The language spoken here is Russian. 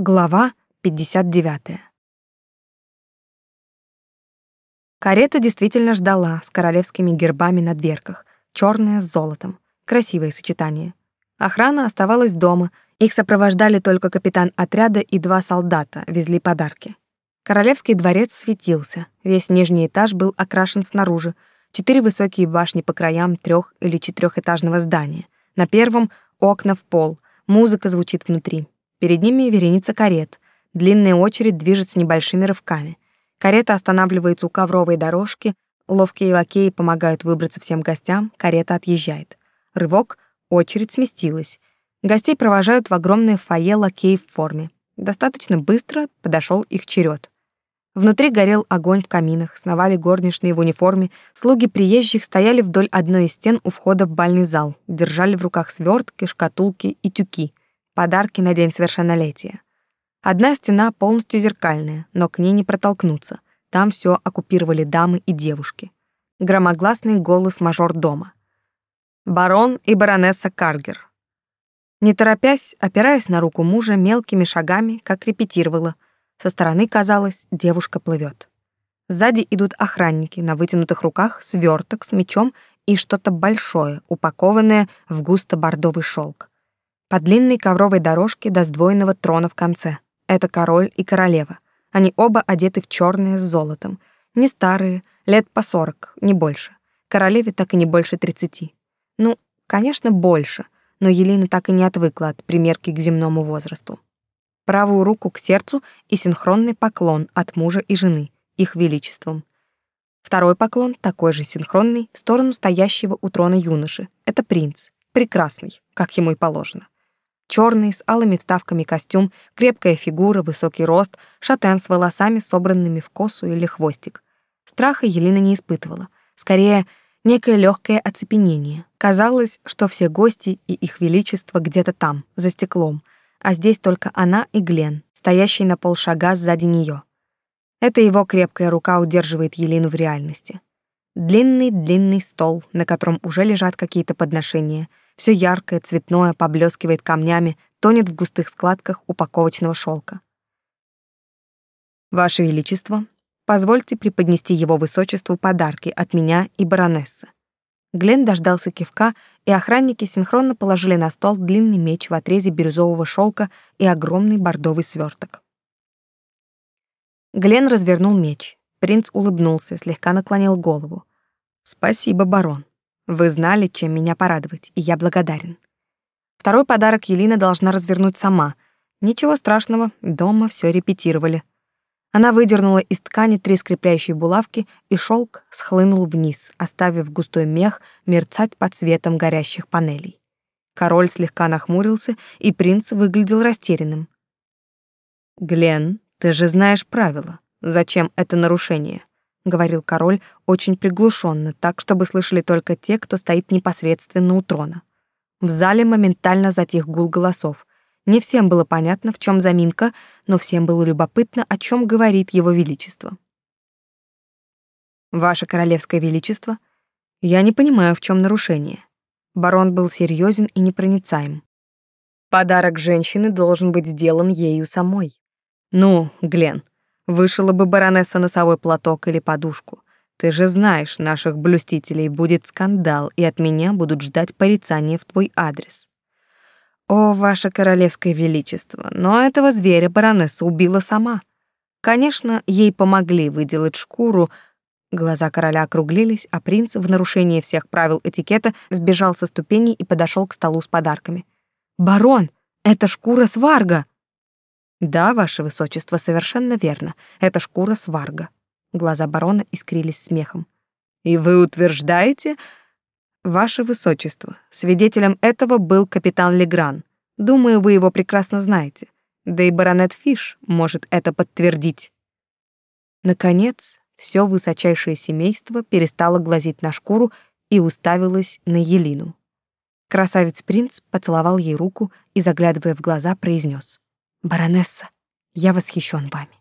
Глава 59. Карета действительно ждала с королевскими гербами на дверках, черная с золотом. Красивое сочетание. Охрана оставалась дома, их сопровождали только капитан отряда и два солдата, везли подарки. Королевский дворец светился, весь нижний этаж был окрашен снаружи, четыре высокие башни по краям трех или четырехэтажного здания. На первом — окна в пол, музыка звучит внутри. Перед ними вереница карет. Длинная очередь движется небольшими рывками. Карета останавливается у ковровой дорожки, ловкие лакеи помогают выбраться всем гостям, карета отъезжает. Рывок, очередь сместилась. Гостей провожают в огромное фойе лакеи в форме. Достаточно быстро подошел их черед. Внутри горел огонь в каминах, сновали горничные в униформе, слуги приезжих стояли вдоль одной из стен у входа в бальный зал, держали в руках свертки, шкатулки и тюки подарки на день совершеннолетия. Одна стена полностью зеркальная, но к ней не протолкнуться. Там все оккупировали дамы и девушки. Громогласный голос мажор дома. Барон и баронесса Каргер. Не торопясь, опираясь на руку мужа мелкими шагами, как репетировала, со стороны казалось, девушка плывет. Сзади идут охранники, на вытянутых руках сверток с мечом и что-то большое, упакованное в густо-бордовый шелк по длинной ковровой дорожке до сдвоенного трона в конце. Это король и королева. Они оба одеты в черное с золотом. Не старые, лет по сорок, не больше. Королеве так и не больше тридцати. Ну, конечно, больше, но Елена так и не отвыкла от примерки к земному возрасту. Правую руку к сердцу и синхронный поклон от мужа и жены, их величеством. Второй поклон, такой же синхронный, в сторону стоящего у трона юноши. Это принц. Прекрасный, как ему и положено. Черный, с алыми вставками костюм, крепкая фигура, высокий рост, шатен с волосами, собранными в косу или хвостик. Страха Елена не испытывала. Скорее, некое легкое оцепенение. Казалось, что все гости и их величество где-то там, за стеклом, а здесь только она и Глен, стоящий на полшага сзади нее. Это его крепкая рука удерживает Елену в реальности. Длинный-длинный стол, на котором уже лежат какие-то подношения — все яркое, цветное, поблескивает камнями, тонет в густых складках упаковочного шелка. Ваше величество, позвольте преподнести его высочеству подарки от меня и баронессы. Глен дождался кивка, и охранники синхронно положили на стол длинный меч в отрезе бирюзового шелка и огромный бордовый сверток. Глен развернул меч. Принц улыбнулся, слегка наклонил голову. «Спасибо, барон. Вы знали, чем меня порадовать, и я благодарен. Второй подарок Елина должна развернуть сама. Ничего страшного, дома все репетировали. Она выдернула из ткани три скрепляющие булавки, и шелк схлынул вниз, оставив густой мех мерцать под светом горящих панелей. Король слегка нахмурился, и принц выглядел растерянным. «Глен, ты же знаешь правила. Зачем это нарушение?» Говорил король очень приглушенно, так чтобы слышали только те, кто стоит непосредственно у трона. В зале моментально затих гул голосов. Не всем было понятно, в чем заминка, но всем было любопытно, о чем говорит его величество. Ваше королевское величество, я не понимаю, в чем нарушение. Барон был серьезен и непроницаем. Подарок женщины должен быть сделан ею самой. Ну, Глен, Вышила бы баронесса носовой платок или подушку. Ты же знаешь, наших блюстителей будет скандал, и от меня будут ждать порицания в твой адрес. О, ваше королевское величество, но этого зверя баронесса убила сама. Конечно, ей помогли выделать шкуру. Глаза короля округлились, а принц в нарушение всех правил этикета сбежал со ступеней и подошел к столу с подарками. Барон, это шкура сварга. Да, ваше высочество, совершенно верно. Это шкура сварга. Глаза барона искрились смехом. И вы утверждаете, ваше высочество, свидетелем этого был капитан Легран. Думаю, вы его прекрасно знаете. Да и баронет Фиш может это подтвердить. Наконец, все высочайшее семейство перестало глазеть на шкуру и уставилось на Елину. Красавец-принц поцеловал ей руку и, заглядывая в глаза, произнес: Баронесса, я восхищен вами.